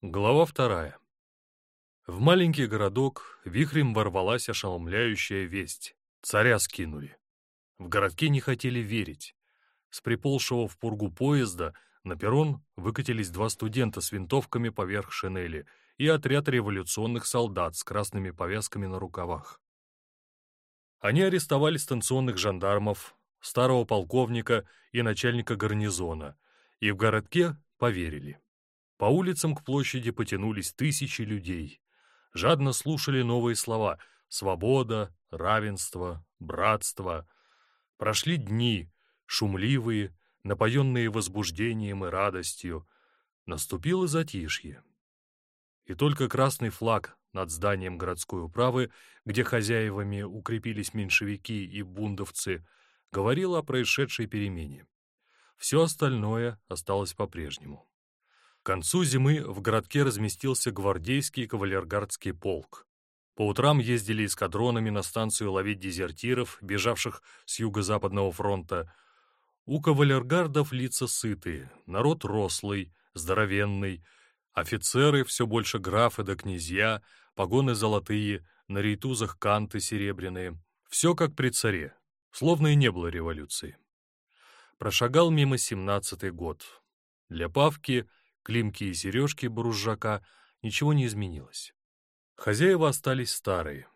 Глава вторая. В маленький городок вихрем ворвалась ошеломляющая весть. Царя скинули. В городке не хотели верить. С приползшего в пургу поезда на перрон выкатились два студента с винтовками поверх шинели и отряд революционных солдат с красными повязками на рукавах. Они арестовали станционных жандармов, старого полковника и начальника гарнизона, и в городке поверили. По улицам к площади потянулись тысячи людей. Жадно слушали новые слова «свобода», «равенство», «братство». Прошли дни, шумливые, напоенные возбуждением и радостью. Наступило затишье. И только красный флаг над зданием городской управы, где хозяевами укрепились меньшевики и бундовцы, говорил о происшедшей перемене. Все остальное осталось по-прежнему. К концу зимы в городке разместился гвардейский кавалергардский полк. По утрам ездили эскадронами на станцию ловить дезертиров, бежавших с юго-западного фронта. У кавалергардов лица сытые, народ рослый, здоровенный, офицеры все больше графы да князья, погоны золотые, на рейтузах канты серебряные. Все как при царе, словно и не было революции. Прошагал мимо семнадцатый год. Для Павки Климки и сережки Бружака ничего не изменилось. Хозяева остались старые.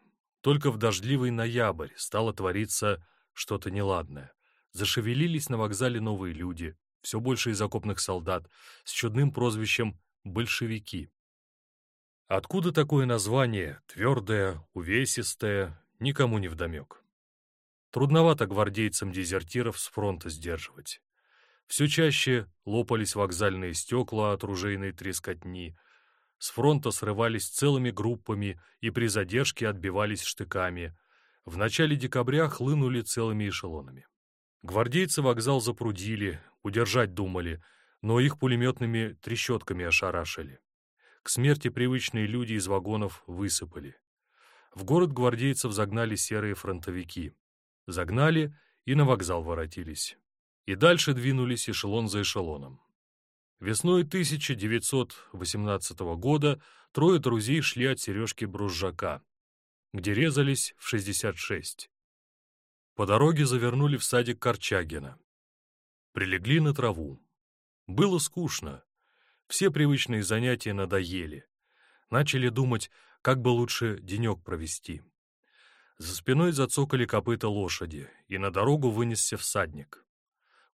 Только в дождливый ноябрь стало твориться что-то неладное. Зашевелились на вокзале новые люди, все больше из окопных солдат, с чудным прозвищем «большевики». Откуда такое название, твердое, увесистое, никому не вдомек. Трудновато гвардейцам дезертиров с фронта сдерживать. Все чаще лопались вокзальные стекла от ружейной трескотни, с фронта срывались целыми группами и при задержке отбивались штыками. В начале декабря хлынули целыми эшелонами. Гвардейцы вокзал запрудили, удержать думали, но их пулеметными трещотками ошарашили. К смерти привычные люди из вагонов высыпали. В город гвардейцев загнали серые фронтовики. Загнали и на вокзал воротились и дальше двинулись эшелон за эшелоном. Весной 1918 года трое друзей шли от Сережки Бружака, где резались в 66. По дороге завернули в садик Корчагина. Прилегли на траву. Было скучно. Все привычные занятия надоели. Начали думать, как бы лучше денек провести. За спиной зацокали копыта лошади, и на дорогу вынесся всадник.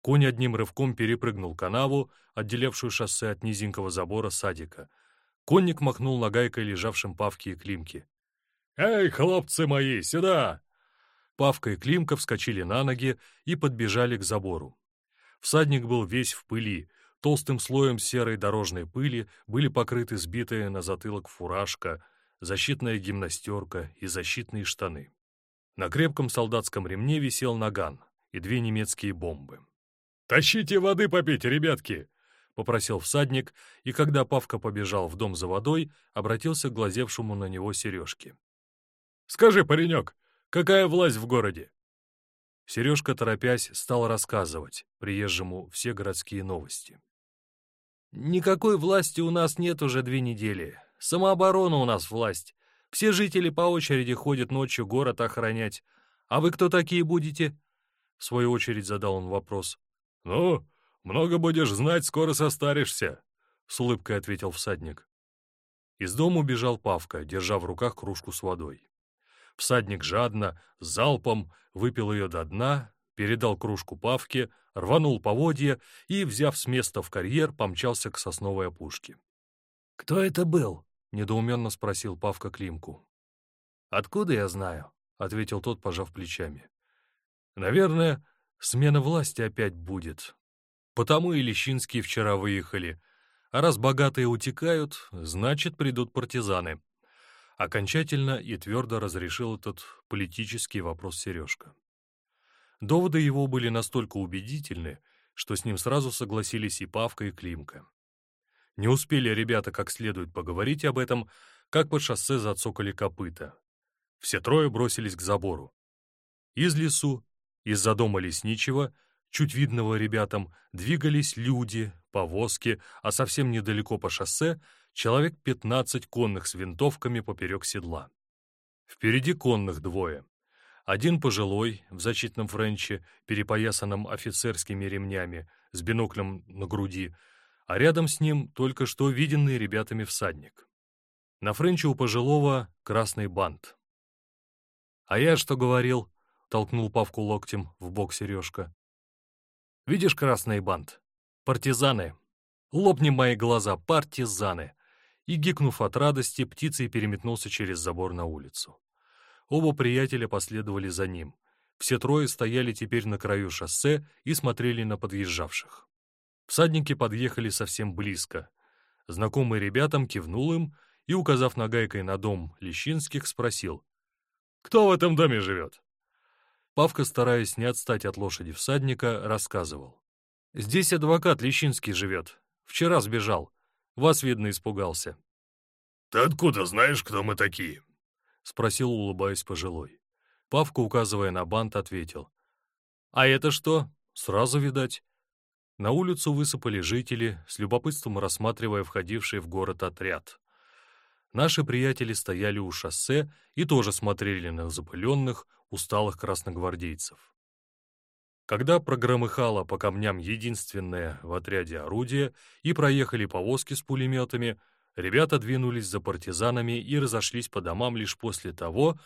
Конь одним рывком перепрыгнул канаву, отделявшую шоссе от низенького забора садика. Конник махнул нагайкой лежавшим Павке и Климке. «Эй, хлопцы мои, сюда!» Павка и Климка вскочили на ноги и подбежали к забору. Всадник был весь в пыли, толстым слоем серой дорожной пыли были покрыты сбитые на затылок фуражка, защитная гимнастерка и защитные штаны. На крепком солдатском ремне висел наган и две немецкие бомбы. «Тащите воды попить, ребятки!» — попросил всадник, и когда Павка побежал в дом за водой, обратился к глазевшему на него Сережке. «Скажи, паренек, какая власть в городе?» Сережка, торопясь, стал рассказывать приезжему все городские новости. «Никакой власти у нас нет уже две недели. Самооборона у нас власть. Все жители по очереди ходят ночью город охранять. А вы кто такие будете?» В свою очередь задал он вопрос. «Ну, много будешь знать, скоро состаришься», — с улыбкой ответил всадник. Из дома убежал Павка, держа в руках кружку с водой. Всадник жадно, залпом выпил ее до дна, передал кружку Павке, рванул поводья и, взяв с места в карьер, помчался к сосновой опушке. «Кто это был?» — недоуменно спросил Павка Климку. «Откуда я знаю?» — ответил тот, пожав плечами. «Наверное, Смена власти опять будет. Потому и Лещинские вчера выехали. А раз богатые утекают, значит, придут партизаны. Окончательно и твердо разрешил этот политический вопрос Сережка. Доводы его были настолько убедительны, что с ним сразу согласились и Павка, и Климка. Не успели ребята как следует поговорить об этом, как по шоссе зацокали копыта. Все трое бросились к забору. Из лесу из-за дома лесничего, чуть видного ребятам, двигались люди, повозки, а совсем недалеко по шоссе человек 15 конных с винтовками поперек седла. Впереди конных двое. Один пожилой, в защитном френче, перепоясанном офицерскими ремнями, с биноклем на груди, а рядом с ним только что виденный ребятами всадник. На френче у пожилого красный бант. «А я что говорил?» — толкнул Павку локтем в бок Сережка. «Видишь красный бант? Партизаны! Лопни мои глаза, партизаны!» И, гикнув от радости, птицей переметнулся через забор на улицу. Оба приятеля последовали за ним. Все трое стояли теперь на краю шоссе и смотрели на подъезжавших. Всадники подъехали совсем близко. Знакомый ребятам кивнул им и, указав нагайкой на дом Лещинских, спросил. «Кто в этом доме живет?» Павка, стараясь не отстать от лошади всадника, рассказывал. «Здесь адвокат Лещинский живет. Вчера сбежал. Вас, видно, испугался». «Ты откуда знаешь, кто мы такие?» — спросил, улыбаясь пожилой. Павка, указывая на бант, ответил. «А это что? Сразу видать». На улицу высыпали жители, с любопытством рассматривая входивший в город отряд. Наши приятели стояли у шоссе и тоже смотрели на запыленных, усталых красногвардейцев. Когда прогромыхало по камням единственное в отряде орудие и проехали повозки с пулеметами, Ребята двинулись за партизанами и разошлись по домам лишь после того,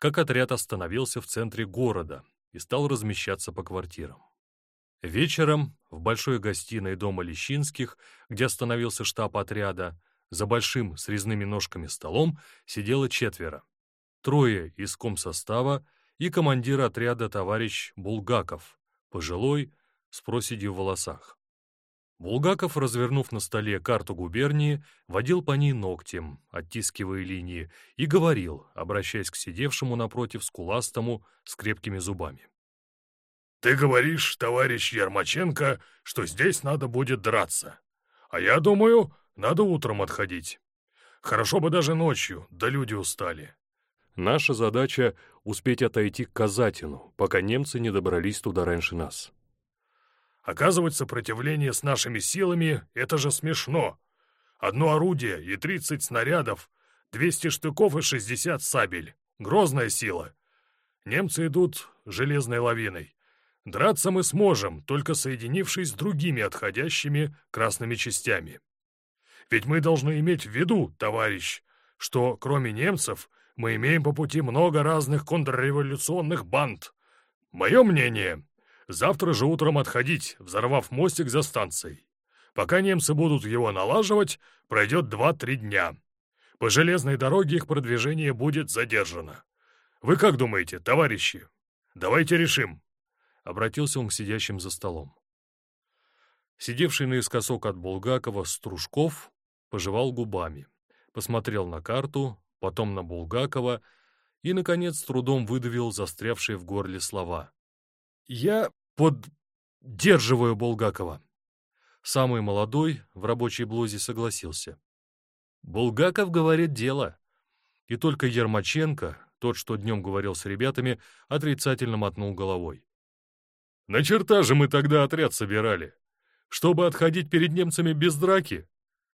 как отряд остановился в центре города и стал размещаться по квартирам. Вечером в большой гостиной дома Лещинских, где остановился штаб отряда, за большим с резными ножками столом сидело четверо. Трое из комсостава и командир отряда товарищ Булгаков, пожилой, с проседью в волосах. Булгаков, развернув на столе карту губернии, водил по ней ногтем, оттискивая линии, и говорил, обращаясь к сидевшему напротив скуластому с крепкими зубами. «Ты говоришь, товарищ Ермаченко, что здесь надо будет драться. А я думаю, надо утром отходить. Хорошо бы даже ночью, да люди устали». Наша задача — успеть отойти к Казатину, пока немцы не добрались туда раньше нас. Оказывать сопротивление с нашими силами — это же смешно. Одно орудие и 30 снарядов, 200 штыков и 60 сабель. Грозная сила. Немцы идут железной лавиной. Драться мы сможем, только соединившись с другими отходящими красными частями. Ведь мы должны иметь в виду, товарищ, что кроме немцев мы имеем по пути много разных контрреволюционных банд. Мое мнение, Завтра же утром отходить, взорвав мостик за станцией. Пока немцы будут его налаживать, пройдет два-три дня. По железной дороге их продвижение будет задержано. Вы как думаете, товарищи? Давайте решим. Обратился он к сидящим за столом. Сидевший наискосок от Булгакова Стружков пожевал губами, посмотрел на карту, потом на Булгакова и, наконец, с трудом выдавил застрявшие в горле слова. Я поддерживаю Булгакова. Самый молодой в рабочей блузе согласился. Булгаков говорит дело. И только Ермаченко, тот, что днем говорил с ребятами, отрицательно мотнул головой. «На черта же мы тогда отряд собирали? Чтобы отходить перед немцами без драки?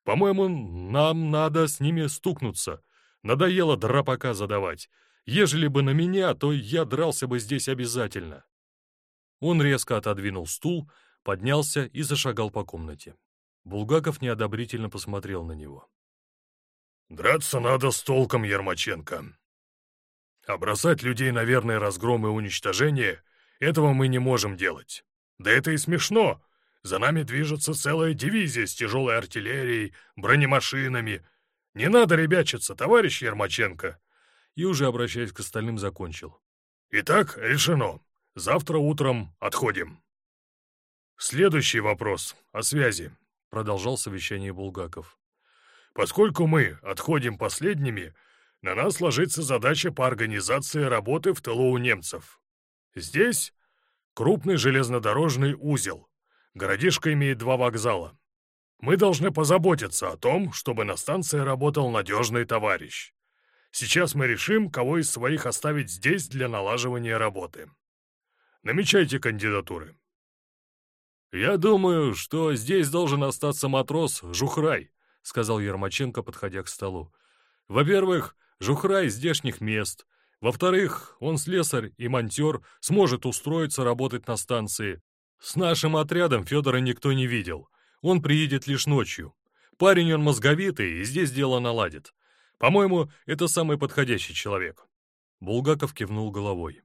По-моему, нам надо с ними стукнуться. Надоело драпака задавать. Ежели бы на меня, то я дрался бы здесь обязательно». Он резко отодвинул стул, поднялся и зашагал по комнате. Булгаков неодобрительно посмотрел на него. «Драться надо с толком, Ермаченко. А бросать людей на верный разгром и уничтожение — этого мы не можем делать. Да это и смешно. За нами движется целая дивизия с тяжелой артиллерией, бронемашинами. Не надо ребячиться, товарищ Ермаченко!» И уже обращаясь к остальным, закончил. «Итак, решено. Завтра утром отходим. Следующий вопрос о связи, продолжал совещание Булгаков. Поскольку мы отходим последними, на нас ложится задача по организации работы в тылу у немцев. Здесь крупный железнодорожный узел. Городишко имеет два вокзала. Мы должны позаботиться о том, чтобы на станции работал надежный товарищ. Сейчас мы решим, кого из своих оставить здесь для налаживания работы. Намечайте кандидатуры». «Я думаю, что здесь должен остаться матрос Жухрай», — сказал Ермаченко, подходя к столу. «Во-первых, Жухра из здешних мест. Во-вторых, он слесарь и монтер, сможет устроиться работать на станции. С нашим отрядом Федора никто не видел. Он приедет лишь ночью. Парень он мозговитый и здесь дело наладит. По-моему, это самый подходящий человек». Булгаков кивнул головой.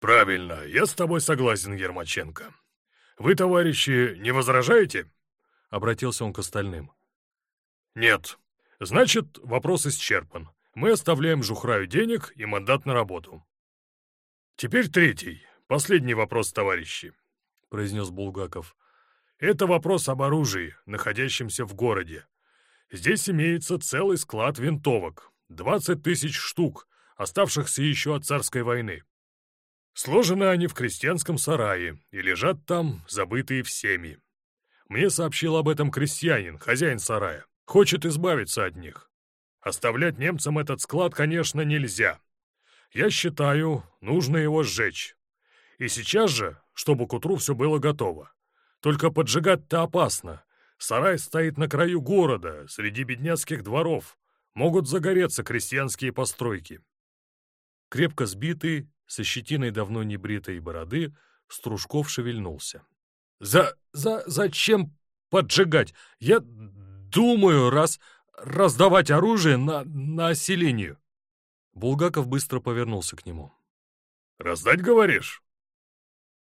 «Правильно, я с тобой согласен, Ермаченко. Вы, товарищи, не возражаете?» Обратился он к остальным. «Нет. Значит, вопрос исчерпан. Мы оставляем Жухраю денег и мандат на работу. Теперь третий, последний вопрос, товарищи», — произнес Булгаков. «Это вопрос об оружии, находящемся в городе. Здесь имеется целый склад винтовок, 20 тысяч штук, оставшихся еще от царской войны. Сложены они в крестьянском сарае и лежат там, забытые всеми. Мне сообщил об этом крестьянин, хозяин сарая. Хочет избавиться от них. Оставлять немцам этот склад, конечно, нельзя. Я считаю, нужно его сжечь. И сейчас же, чтобы к утру все было готово. Только поджигать-то опасно. Сарай стоит на краю города, среди бедняцких дворов. Могут загореться крестьянские постройки. Крепко сбитый, со щетиной давно небритой бороды, Стружков шевельнулся. «За... за... зачем поджигать? Я думаю, раз... раздавать оружие на... населению». Булгаков быстро повернулся к нему. «Раздать, говоришь?»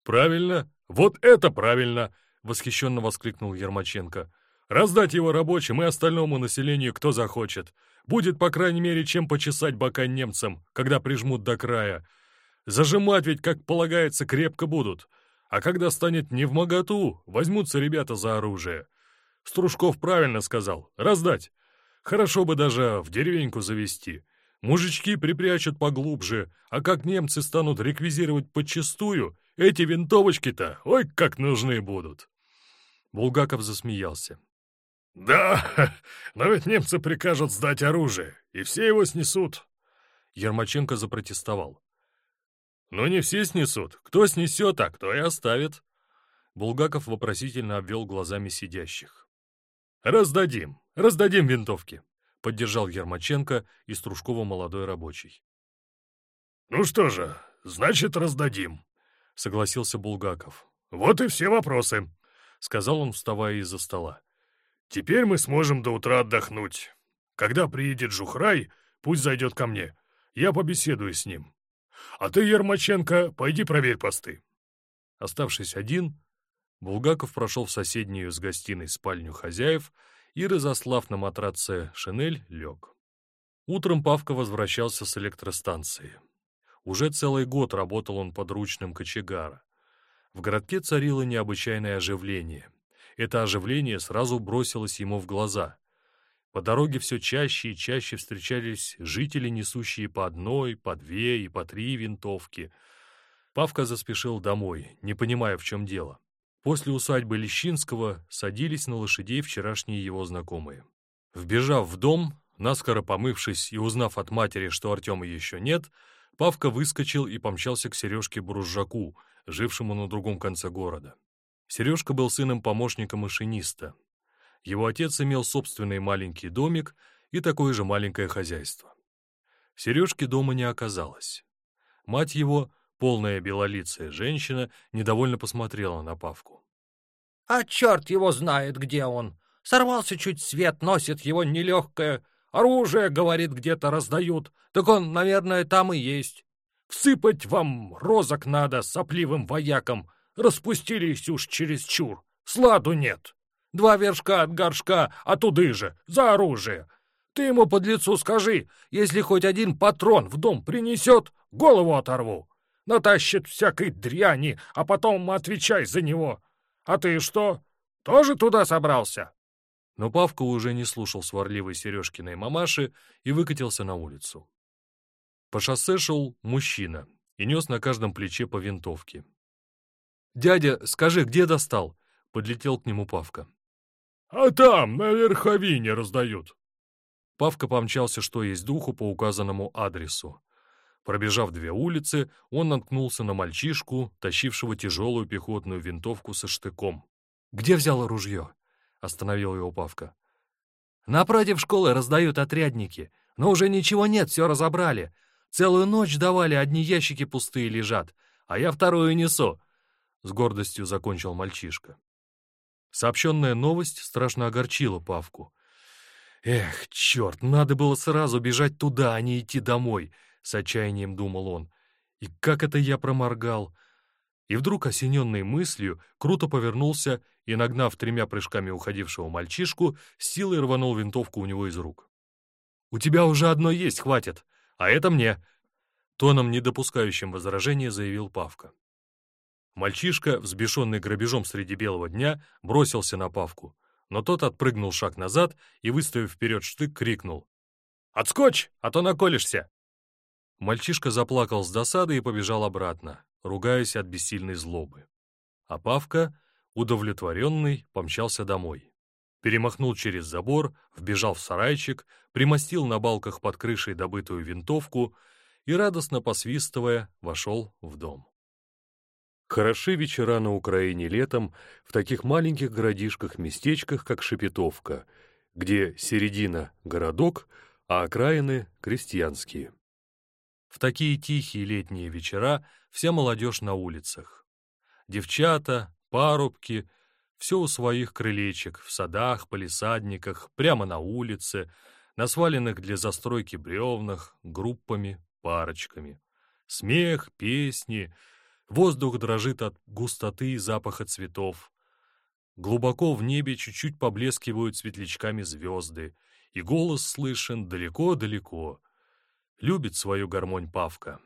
«Правильно, вот это правильно!» — восхищенно воскликнул Ермаченко. «Раздать его рабочим и остальному населению, кто захочет. Будет, по крайней мере, чем почесать бока немцам, когда прижмут до края. Зажимать ведь, как полагается, крепко будут. А когда станет не в моготу, возьмутся ребята за оружие. Стружков правильно сказал. Раздать. Хорошо бы даже в деревеньку завести. Мужички припрячут поглубже, а как немцы станут реквизировать подчистую, эти винтовочки-то, ой, как нужны будут. Булгаков засмеялся. «Да, но ведь немцы прикажут сдать оружие, и все его снесут». Ермаченко запротестовал. «Ну не все снесут. Кто снесет, а кто и оставит». Булгаков вопросительно обвел глазами сидящих. «Раздадим, раздадим винтовки», — поддержал Ермаченко и Стружкова молодой рабочий. «Ну что же, значит, раздадим», — согласился Булгаков. «Вот и все вопросы», — сказал он, вставая из-за стола. «Теперь мы сможем до утра отдохнуть. Когда приедет Жухрай, пусть зайдет ко мне. Я побеседую с ним. А ты, Ермаченко, пойди проверь посты». Оставшись один, Булгаков прошел в соседнюю с гостиной спальню хозяев и, разослав на матраце шинель, лег. Утром Павка возвращался с электростанции. Уже целый год работал он подручным кочегара. В городке царило необычайное оживление. Это оживление сразу бросилось ему в глаза. По дороге все чаще и чаще встречались жители, несущие по одной, по две и по три винтовки. Павка заспешил домой, не понимая, в чем дело. После усадьбы Лещинского садились на лошадей вчерашние его знакомые. Вбежав в дом, наскоро помывшись и узнав от матери, что Артема еще нет, Павка выскочил и помчался к Сережке Бружжаку, жившему на другом конце города. Сережка был сыном помощника машиниста, его отец имел собственный маленький домик и такое же маленькое хозяйство. Сережки дома не оказалось. Мать его, полная белолицая женщина, недовольно посмотрела на Павку. «А черт его знает, где он! Сорвался чуть свет, носит его нелегкое. Оружие, говорит, где-то раздают. Так он, наверное, там и есть. Всыпать вам розок надо сопливым воякам. Распустились уж чересчур. Сладу нет!» Два вершка от горшка, а туды же, за оружие. Ты ему под лицу скажи, если хоть один патрон в дом принесет, голову оторву. Натащит всякой дряни, а потом отвечай за него. А ты что, тоже туда собрался?» Но Павка уже не слушал сварливой Сережкиной мамаши и выкатился на улицу. По шоссе шел мужчина и нес на каждом плече по винтовке. «Дядя, скажи, где достал?» — подлетел к нему Павка. «А там, на верховине, раздают». Павка помчался, что есть духу, по указанному адресу. Пробежав две улицы, он наткнулся на мальчишку, тащившего тяжелую пехотную винтовку со штыком. «Где взял ружье?» — остановил его Павка. Напротив школы раздают отрядники, но уже ничего нет, все разобрали. Целую ночь давали, одни ящики пустые лежат, а я вторую несу. С гордостью закончил мальчишка. Сообщенная новость страшно огорчила Павку. «Эх, черт, надо было сразу бежать туда, а не идти домой», — с отчаянием думал он. «И как это я проморгал?» И вдруг, осененный мыслью, круто повернулся и, нагнав тремя прыжками уходившего мальчишку, силой рванул винтовку у него из рук. «У тебя уже одно есть, хватит, а это мне!» Тоном, не допускающим возражения, заявил Павка. Мальчишка, взбешенный грабежом среди белого дня, бросился на Павку, но тот отпрыгнул шаг назад и, выставив вперед штык, крикнул. «Отскочь, а то наколешься!» Мальчишка заплакал с досады и побежал обратно, ругаясь от бессильной злобы. А Павка, удовлетворенный, помчался домой. Перемахнул через забор, вбежал в сарайчик, примостил на балках под крышей добытую винтовку и, радостно посвистывая, вошел в дом. Хороши вечера на Украине летом в таких маленьких городишках-местечках, как Шепетовка, где середина — городок, а окраины — крестьянские. В такие тихие летние вечера вся молодежь на улицах. Девчата, парубки, все у своих крылечек, в садах, полисадниках, прямо на улице, на сваленных для застройки бревнах, группами, парочками. Смех, песни, воздух дрожит от густоты и запаха цветов. Глубоко в небе чуть-чуть поблескивают светлячками звезды, и голос слышен далеко-далеко. Любит свою гармонь Павка.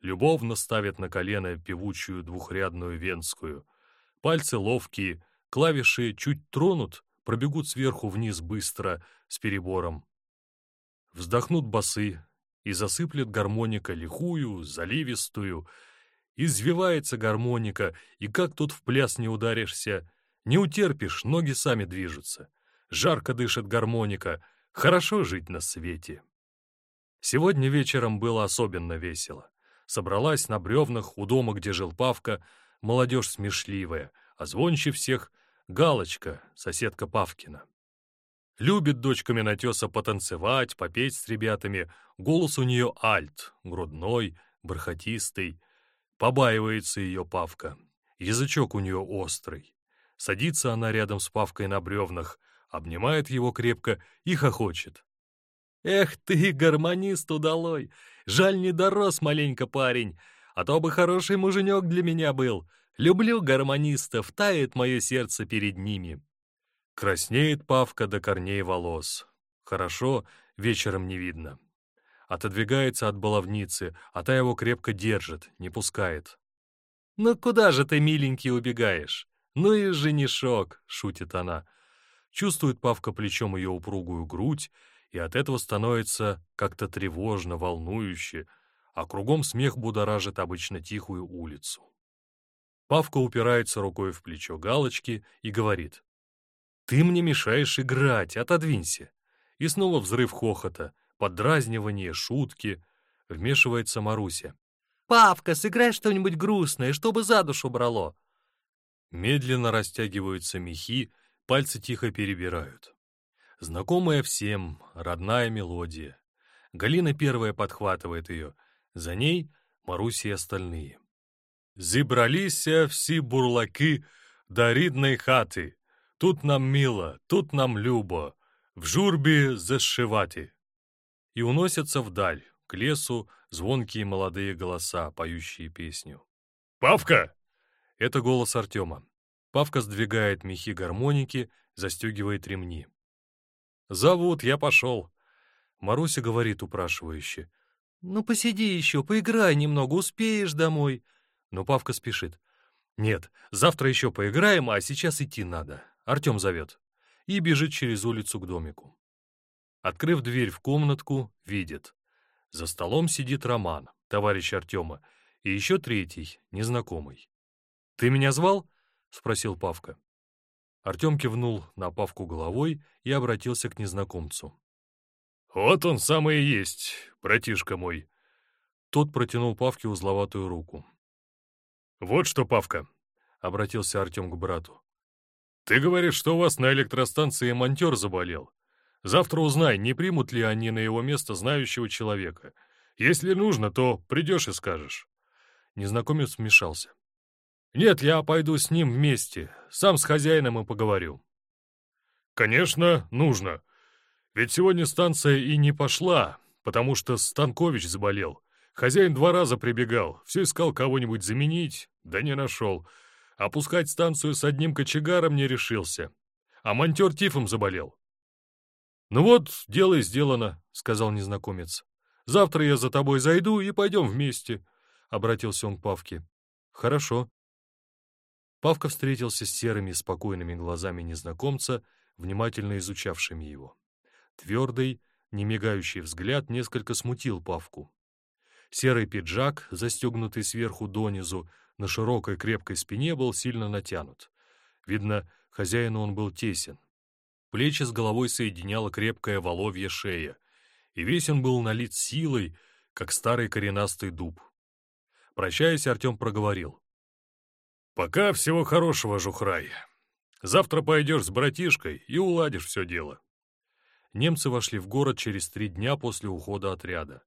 Любовно ставит на колено певучую двухрядную венскую. Пальцы ловкие, клавиши чуть тронут, пробегут сверху вниз быстро, с перебором. Вздохнут басы, и засыплет гармоника лихую, заливистую. Извивается гармоника, и как тут в пляс не ударишься, не утерпишь, ноги сами движутся. Жарко дышит гармоника, хорошо жить на свете. Сегодня вечером было особенно весело. Собралась на бревнах у дома, где жил Павка, молодежь смешливая, а звонче всех — Галочка, соседка Павкина. Любит дочка Минотеса потанцевать, попеть с ребятами. Голос у нее альт, грудной, бархатистый. Побаивается ее Павка. Язычок у нее острый. Садится она рядом с Павкой на бревнах, обнимает его крепко и хохочет. «Эх ты, гармонист удалой! Жаль, не дорос маленько парень, а то бы хороший муженек для меня был. Люблю гармонистов, тает мое сердце перед ними». Краснеет Павка до корней волос. Хорошо, вечером не видно. Отодвигается от баловницы, а та его крепко держит, не пускает. «Ну куда же ты, миленький, убегаешь? Ну и женишок!» — шутит она. Чувствует Павка плечом ее упругую грудь, и от этого становится как-то тревожно, волнующе, а кругом смех будоражит обычно тихую улицу. Павка упирается рукой в плечо Галочки и говорит, «Ты мне мешаешь играть, отодвинься!» И снова взрыв хохота, подразнивание, шутки. Вмешивается Маруся. «Павка, сыграй что-нибудь грустное, чтобы за душу брало!» Медленно растягиваются мехи, пальцы тихо перебирают. Знакомая всем, родная мелодия. Галина первая подхватывает ее, за ней Маруся и остальные. «Зібралися всі бурлаки до рідної хати. Тут нам мило, тут нам любо, в журбе зашивати». И уносятся вдаль, к лесу, звонкие молодые голоса, поющие песню. «Павка!» — это голос Артема. Павка сдвигает мехи гармоники, застегивает ремни. «Зовут, я пошел». Маруся говорит упрашивающе. «Ну, посиди еще, поиграй немного, успеешь домой». Но Павка спешит. «Нет, завтра еще поиграем, а сейчас идти надо. Артем зовет». И бежит через улицу к домику. Открыв дверь в комнатку, видит. За столом сидит Роман, товарищ Артема, и еще третий, незнакомый. «Ты меня звал?» — спросил Павка. Артем кивнул на Павку головой и обратился к незнакомцу. «Вот он самый и есть, братишка мой». Тот протянул Павке узловатую руку. «Вот что, Павка», — обратился Артем к брату. «Ты говоришь, что у вас на электростанции монтер заболел. Завтра узнай, не примут ли они на его место знающего человека. Если нужно, то придешь и скажешь». Незнакомец вмешался. «Нет, я пойду с ним вместе. Сам с хозяином и поговорю». «Конечно, нужно. Ведь сегодня станция и не пошла, потому что Станкович заболел. Хозяин два раза прибегал, все искал кого-нибудь заменить, да не нашел. Опускать станцию с одним кочегаром не решился. А монтер тифом заболел. «Ну вот, дело сделано», — сказал незнакомец. «Завтра я за тобой зайду и пойдем вместе», — обратился он к Павке. «Хорошо». Павка встретился с серыми спокойными глазами незнакомца, внимательно изучавшими его. Твердый, немигающий взгляд несколько смутил Павку. Серый пиджак, застегнутый сверху донизу, на широкой крепкой спине был сильно натянут. Видно, хозяину он был тесен. Плечи с головой соединяла крепкая воловья шея, и весь он был налит силой, как старый коренастый дуб. Прощаясь, Артем проговорил. «Пока всего хорошего, Жухрай. Завтра пойдешь с братишкой и уладишь все дело». Немцы вошли в город через три дня после ухода отряда.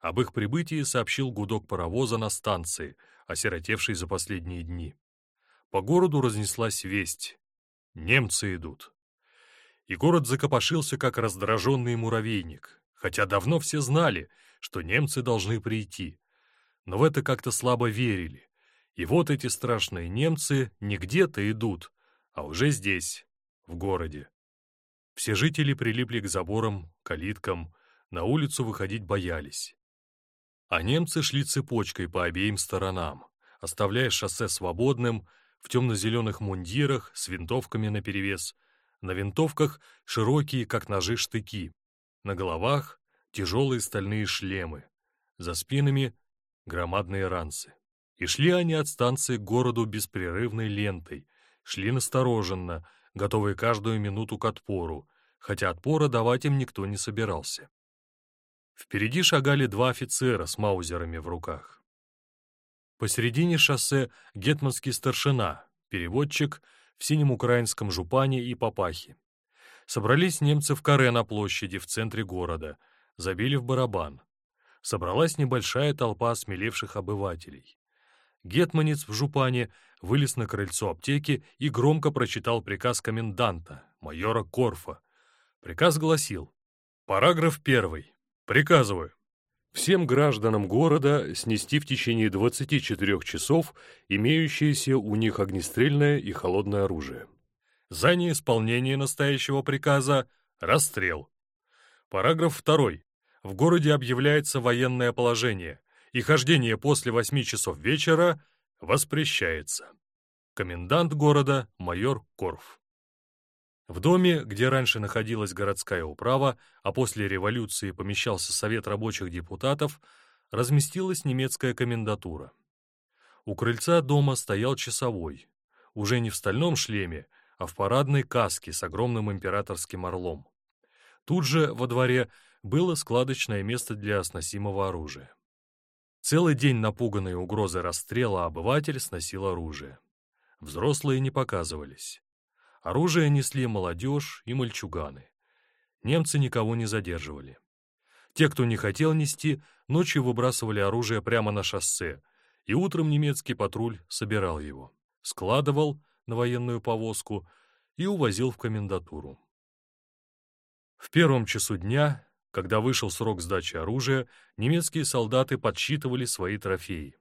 Об их прибытии сообщил гудок паровоза на станции, осиротевшей за последние дни. По городу разнеслась весть. Немцы идут. И город закопошился, как раздраженный муравейник, хотя давно все знали, что немцы должны прийти. Но в это как-то слабо верили. И вот эти страшные немцы не где-то идут, а уже здесь, в городе. Все жители прилипли к заборам, калиткам, на улицу выходить боялись. А немцы шли цепочкой по обеим сторонам, оставляя шоссе свободным, в темно-зеленых мундирах, с винтовками наперевес. На винтовках широкие, как ножи, штыки. На головах тяжелые стальные шлемы. За спинами громадные ранцы. И шли они от станции к городу беспрерывной лентой, шли настороженно, готовые каждую минуту к отпору, хотя отпора давать им никто не собирался. Впереди шагали два офицера с маузерами в руках. Посередине шоссе гетманский старшина, переводчик в синем украинском жупане и папахе. Собрались немцы в каре на площади в центре города, забили в барабан. Собралась небольшая толпа смелевших обывателей. Гетманец в жупане вылез на крыльцо аптеки и громко прочитал приказ коменданта, майора Корфа. Приказ гласил «Параграф первый. Приказываю всем гражданам города снести в течение 24 часов имеющееся у них огнестрельное и холодное оружие. За неисполнение настоящего приказа – расстрел. Параграф 2. В городе объявляется военное положение, и хождение после 8 часов вечера воспрещается. Комендант города – майор Корф. В доме, где раньше находилась городская управа, а после революции помещался Совет рабочих депутатов, разместилась немецкая комендатура. У крыльца дома стоял часовой, уже не в стальном шлеме, а в парадной каске с огромным императорским орлом. Тут же во дворе было складочное место для сносимого оружия. Целый день напуганный угрозой расстрела обыватель сносил оружие. Взрослые не показывались. Оружие несли молодежь и мальчуганы. Немцы никого не задерживали. Те, кто не хотел нести, ночью выбрасывали оружие прямо на шоссе, и утром немецкий патруль собирал его, складывал на военную повозку и увозил в комендатуру. В первом часу дня, когда вышел срок сдачи оружия, немецкие солдаты подсчитывали свои трофеи.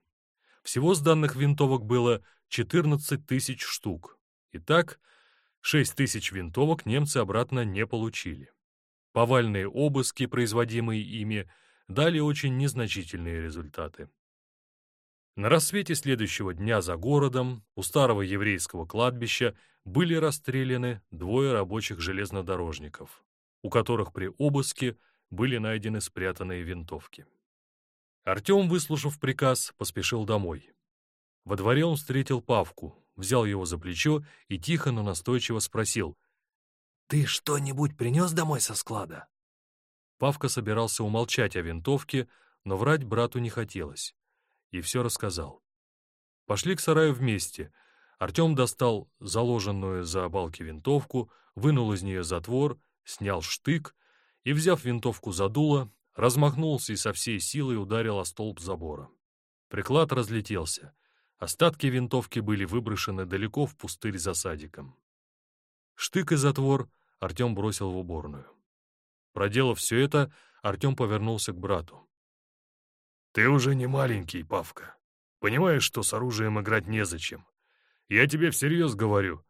Всего сданных винтовок было 14 тысяч штук. Итак, Шесть тысяч винтовок немцы обратно не получили. Повальные обыски, производимые ими, дали очень незначительные результаты. На рассвете следующего дня за городом, у старого еврейского кладбища, были расстреляны двое рабочих железнодорожников, у которых при обыске были найдены спрятанные винтовки. Артем, выслушав приказ, поспешил домой. Во дворе он встретил Павку, взял его за плечо и тихо, но настойчиво спросил. «Ты что-нибудь принес домой со склада?» Павка собирался умолчать о винтовке, но врать брату не хотелось. И все рассказал. Пошли к сараю вместе. Артем достал заложенную за балки винтовку, вынул из нее затвор, снял штык и, взяв винтовку за дуло, размахнулся и со всей силой ударил о столб забора. Приклад разлетелся. Остатки винтовки были выброшены далеко в пустырь за садиком. Штык и затвор Артем бросил в уборную. Проделав все это, Артем повернулся к брату. «Ты уже не маленький, Павка. Понимаешь, что с оружием играть незачем. Я тебе всерьез говорю.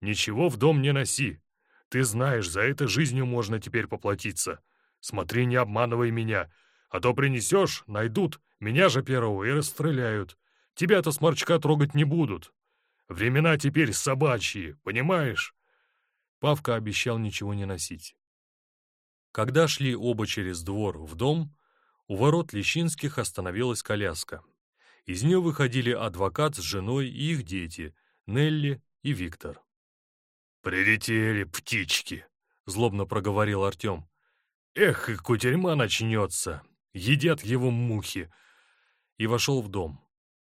Ничего в дом не носи. Ты знаешь, за это жизнью можно теперь поплатиться. Смотри, не обманывай меня, а то принесешь, найдут, меня же первого и расстреляют. Тебя-то сморчка трогать не будут. Времена теперь собачьи, понимаешь?» Павка обещал ничего не носить. Когда шли оба через двор в дом, у ворот Лещинских остановилась коляска. Из нее выходили адвокат с женой и их дети, Нелли и Виктор. «Прилетели птички!» — злобно проговорил Артем. «Эх, и кутерьма начнется! Едят его мухи!» И вошел в дом.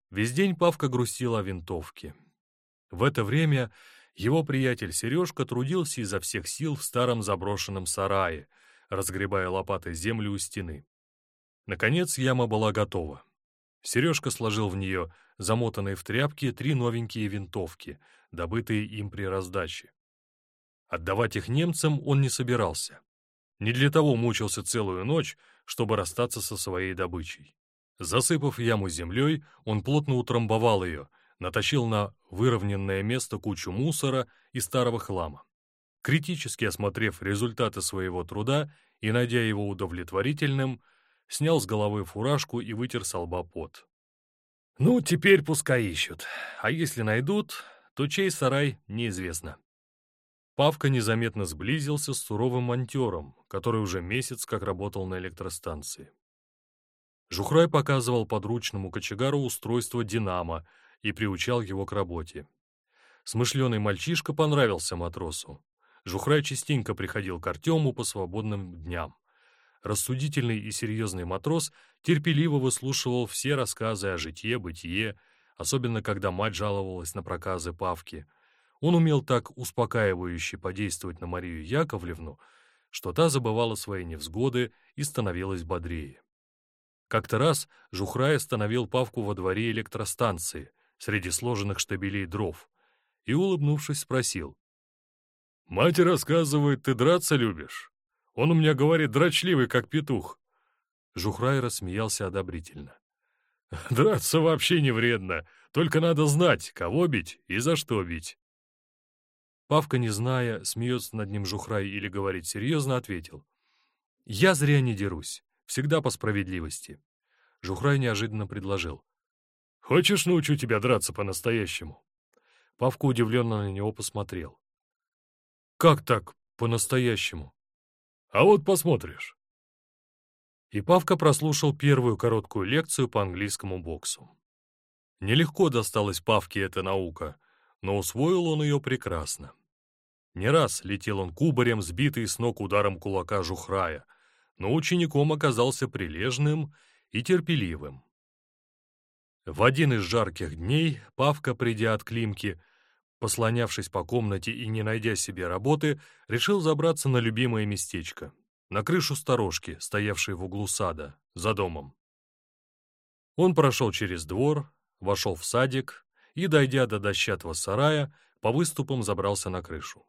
Весь день Павка грустил о винтовке. В это время его приятель Сережка трудился изо всех сил в старом заброшенном сарае, разгребая лопатой землю у стены. Наконец яма была готова. Сережка сложил в нее замотанные в тряпки три новенькие винтовки, добытые им при раздаче. Отдавать их немцам он не собирался. Не для того мучился целую ночь, чтобы расстаться со своей добычей. Засыпав яму землей, он плотно утрамбовал ее, натащил на выровненное место кучу мусора и старого хлама. Критически осмотрев результаты своего труда и найдя его удовлетворительным, снял с головы фуражку и вытер с лба пот. Ну, теперь пускай ищут, а если найдут, то чей сарай неизвестно. Павка незаметно сблизился с суровым монтером, который уже месяц как работал на электростанции. Жухрай показывал подручному кочегару устройство «Динамо» и приучал его к работе. Смышленый мальчишка понравился матросу. Жухрай частенько приходил к Артему по свободным дням. Рассудительный и серьезный матрос терпеливо выслушивал все рассказы о житье-бытие, особенно когда мать жаловалась на проказы Павки. Он умел так успокаивающе подействовать на Марию Яковлевну, что та забывала свои невзгоды и становилась бодрее. Как-то раз Жухрай остановил Павку во дворе электростанции, среди сложенных штабелей дров, и, улыбнувшись, спросил. «Мать рассказывает, ты драться любишь? Он у меня, говорит, дрочливый, как петух». Жухрай рассмеялся одобрительно. «Драться вообще не вредно, только надо знать, кого бить и за что бить». Павка, не зная, смеется над ним Жухрай или говорит серьезно, ответил. «Я зря не дерусь. Всегда по справедливости. Жухрай неожиданно предложил. «Хочешь, научу тебя драться по-настоящему?» Павка удивленно на него посмотрел. «Как так по-настоящему?» «А вот посмотришь». И Павка прослушал первую короткую лекцию по английскому боксу. Нелегко досталась Павке эта наука, но усвоил он ее прекрасно. Не раз летел он кубарем, сбитый с ног ударом кулака Жухрая — но учеником оказался прилежным и терпеливым. В один из жарких дней Павка, придя от Климки, послонявшись по комнате и не найдя себе работы, решил забраться на любимое местечко, на крышу сторожки, стоявшей в углу сада, за домом. Он прошел через двор, вошел в садик и, дойдя до дощатого сарая, по выступам забрался на крышу.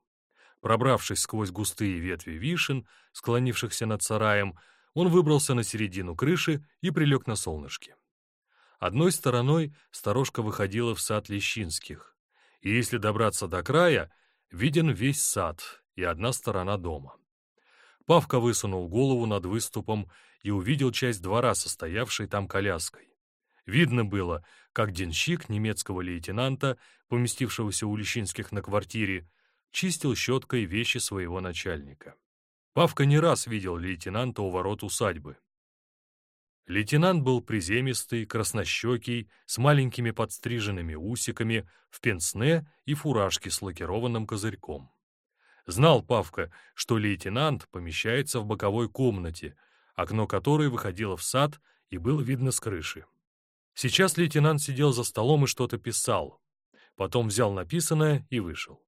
Пробравшись сквозь густые ветви вишен, склонившихся над сараем, он выбрался на середину крыши и прилег на солнышке. Одной стороной сторожка выходила в сад Лещинских, и если добраться до края, виден весь сад и одна сторона дома. Павка высунул голову над выступом и увидел часть двора, состоявшей там коляской. Видно было, как денщик немецкого лейтенанта, поместившегося у Лещинских на квартире, чистил щеткой вещи своего начальника. Павка не раз видел лейтенанта у ворот усадьбы. Лейтенант был приземистый, краснощекий, с маленькими подстриженными усиками, в пенсне и фуражке с лакированным козырьком. Знал Павка, что лейтенант помещается в боковой комнате, окно которой выходило в сад и было видно с крыши. Сейчас лейтенант сидел за столом и что-то писал. Потом взял написанное и вышел.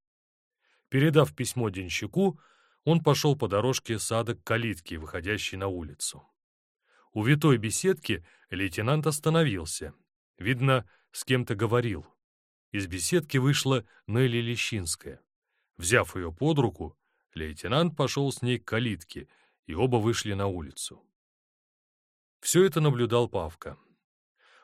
Передав письмо денщику, Он пошел по дорожке сада к калитке, выходящей на улицу. У витой беседки лейтенант остановился. Видно, с кем-то говорил. Из беседки вышла Нелли Лещинская. Взяв ее под руку, лейтенант пошел с ней к калитке, и оба вышли на улицу. Все это наблюдал Павка.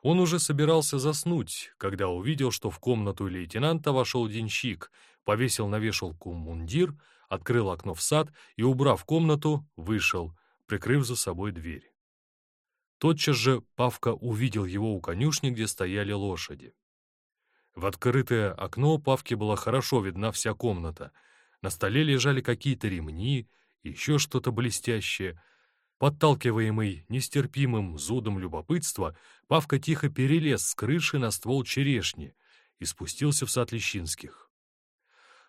Он уже собирался заснуть, когда увидел, что в комнату лейтенанта вошел денщик, повесил на вешалку мундир, открыл окно в сад и, убрав комнату, вышел, прикрыв за собой дверь. Тотчас же Павка увидел его у конюшни, где стояли лошади. В открытое окно Павке была хорошо видна вся комната. На столе лежали какие-то ремни, еще что-то блестящее. Подталкиваемый нестерпимым зудом любопытства, Павка тихо перелез с крыши на ствол черешни и спустился в сад Лещинских.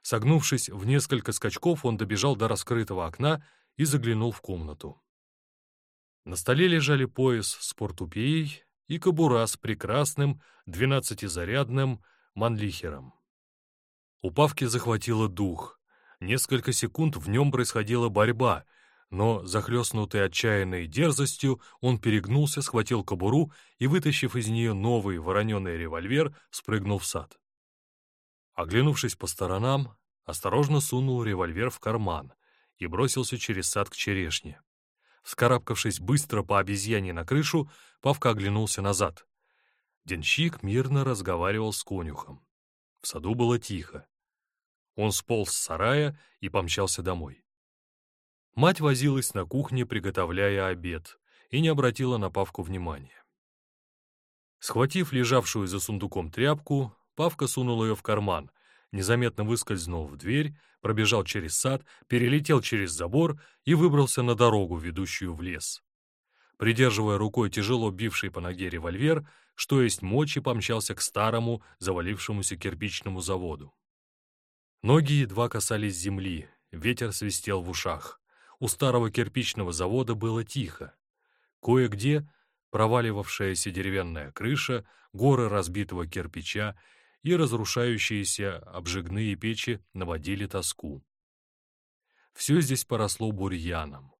Согнувшись в несколько скачков, он добежал до раскрытого окна и заглянул в комнату. На столе лежали пояс с портупеей и кобура с прекрасным двенадцатизарядным манлихером. У Павки захватило дух. Несколько секунд в нем происходила борьба, но, захлестнутый отчаянной дерзостью, он перегнулся, схватил кобуру и, вытащив из нее новый вороненый револьвер, спрыгнул в сад. Оглянувшись по сторонам, осторожно сунул револьвер в карман и бросился через сад к черешне. Вскарабкавшись быстро по обезьяне на крышу, Павка оглянулся назад. Денщик мирно разговаривал с конюхом. В саду было тихо. Он сполз с сарая и помчался домой. Мать возилась на кухне, приготовляя обед, и не обратила на Павку внимания. Схватив лежавшую за сундуком тряпку, Павка сунул ее в карман, незаметно выскользнул в дверь, пробежал через сад, перелетел через забор и выбрался на дорогу, ведущую в лес. Придерживая рукой тяжело бивший по ноге револьвер, что есть мочи, помчался к старому, завалившемуся кирпичному заводу. Ноги едва касались земли, ветер свистел в ушах. У старого кирпичного завода было тихо. Кое-где проваливавшаяся деревянная крыша, горы разбитого кирпича и разрушающиеся обжигные печи наводили тоску. Все здесь поросло бурьяном.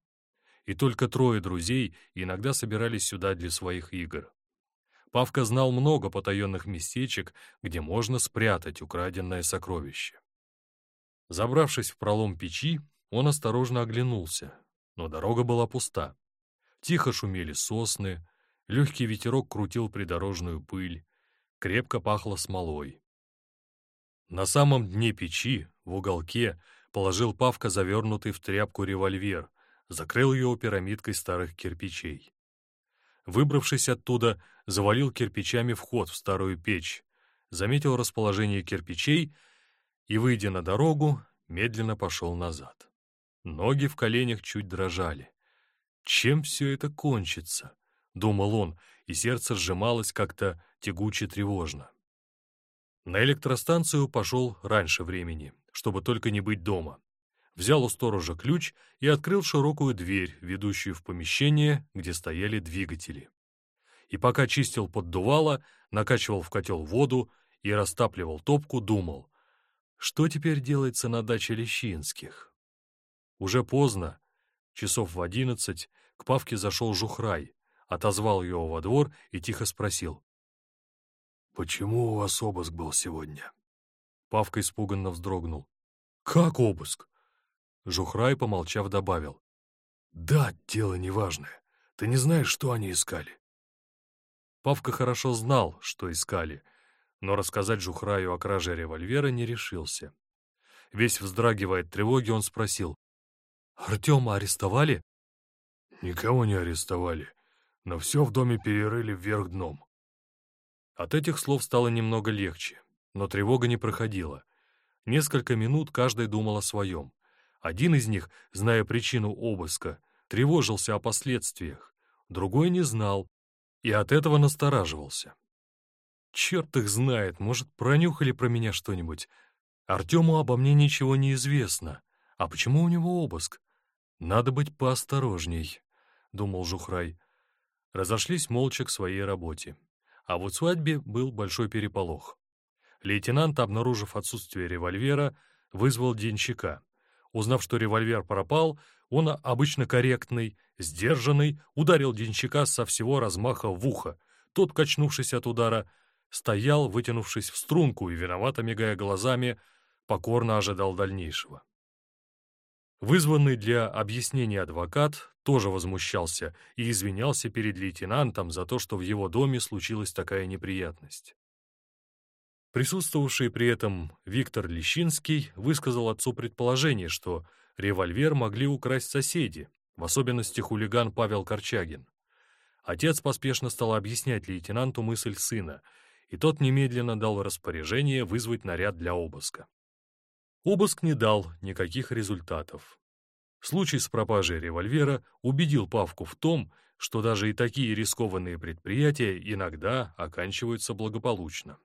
И только трое друзей иногда собирались сюда для своих игр. Павка знал много потаенных местечек, где можно спрятать украденное сокровище. Забравшись в пролом печи, он осторожно оглянулся, но дорога была пуста. Тихо шумели сосны, легкий ветерок крутил придорожную пыль, крепко пахло смолой. На самом дне печи, в уголке, положил Павка завернутый в тряпку револьвер, закрыл его пирамидкой старых кирпичей. Выбравшись оттуда, завалил кирпичами вход в старую печь, заметил расположение кирпичей и, выйдя на дорогу, медленно пошел назад. Ноги в коленях чуть дрожали. «Чем все это кончится?» — думал он, и сердце сжималось как-то тягуче-тревожно. На электростанцию пошел раньше времени, чтобы только не быть дома взял у сторожа ключ и открыл широкую дверь, ведущую в помещение, где стояли двигатели. И пока чистил поддувало, накачивал в котел воду и растапливал топку, думал, что теперь делается на даче Лещинских. Уже поздно, часов в одиннадцать, к Павке зашел Жухрай, отозвал его во двор и тихо спросил. «Почему у вас обыск был сегодня?» Павка испуганно вздрогнул. «Как обыск? Жухрай, помолчав, добавил. «Да, дело неважное. Ты не знаешь, что они искали?» Павка хорошо знал, что искали, но рассказать Жухраю о краже револьвера не решился. Весь вздрагивая от тревоги, он спросил. «Артема арестовали?» «Никого не арестовали, но все в доме перерыли вверх дном». От этих слов стало немного легче, но тревога не проходила. Несколько минут каждый думал о своем. Один из них, зная причину обыска, тревожился о последствиях, другой не знал и от этого настораживался. Черт их знает, может, пронюхали про меня что-нибудь. Артему обо мне ничего не известно. А почему у него обыск? Надо быть поосторожней, — думал Жухрай. Разошлись молча к своей работе. А вот свадьбе был большой переполох. Лейтенант, обнаружив отсутствие револьвера, вызвал денщика. Узнав, что револьвер пропал, он обычно корректный, сдержанный, ударил денщика со всего размаха в ухо. Тот, качнувшись от удара, стоял, вытянувшись в струнку и, виновато мигая глазами, покорно ожидал дальнейшего. Вызванный для объяснения адвокат тоже возмущался и извинялся перед лейтенантом за то, что в его доме случилась такая неприятность. Присутствовавший при этом Виктор Лещинский высказал отцу предположение, что револьвер могли украсть соседи, в особенности хулиган Павел Корчагин. Отец поспешно стал объяснять лейтенанту мысль сына, и тот немедленно дал распоряжение вызвать наряд для обыска. Обыск не дал никаких результатов. Случай с пропажей револьвера убедил Павку в том, что даже и такие рискованные предприятия иногда оканчиваются благополучно.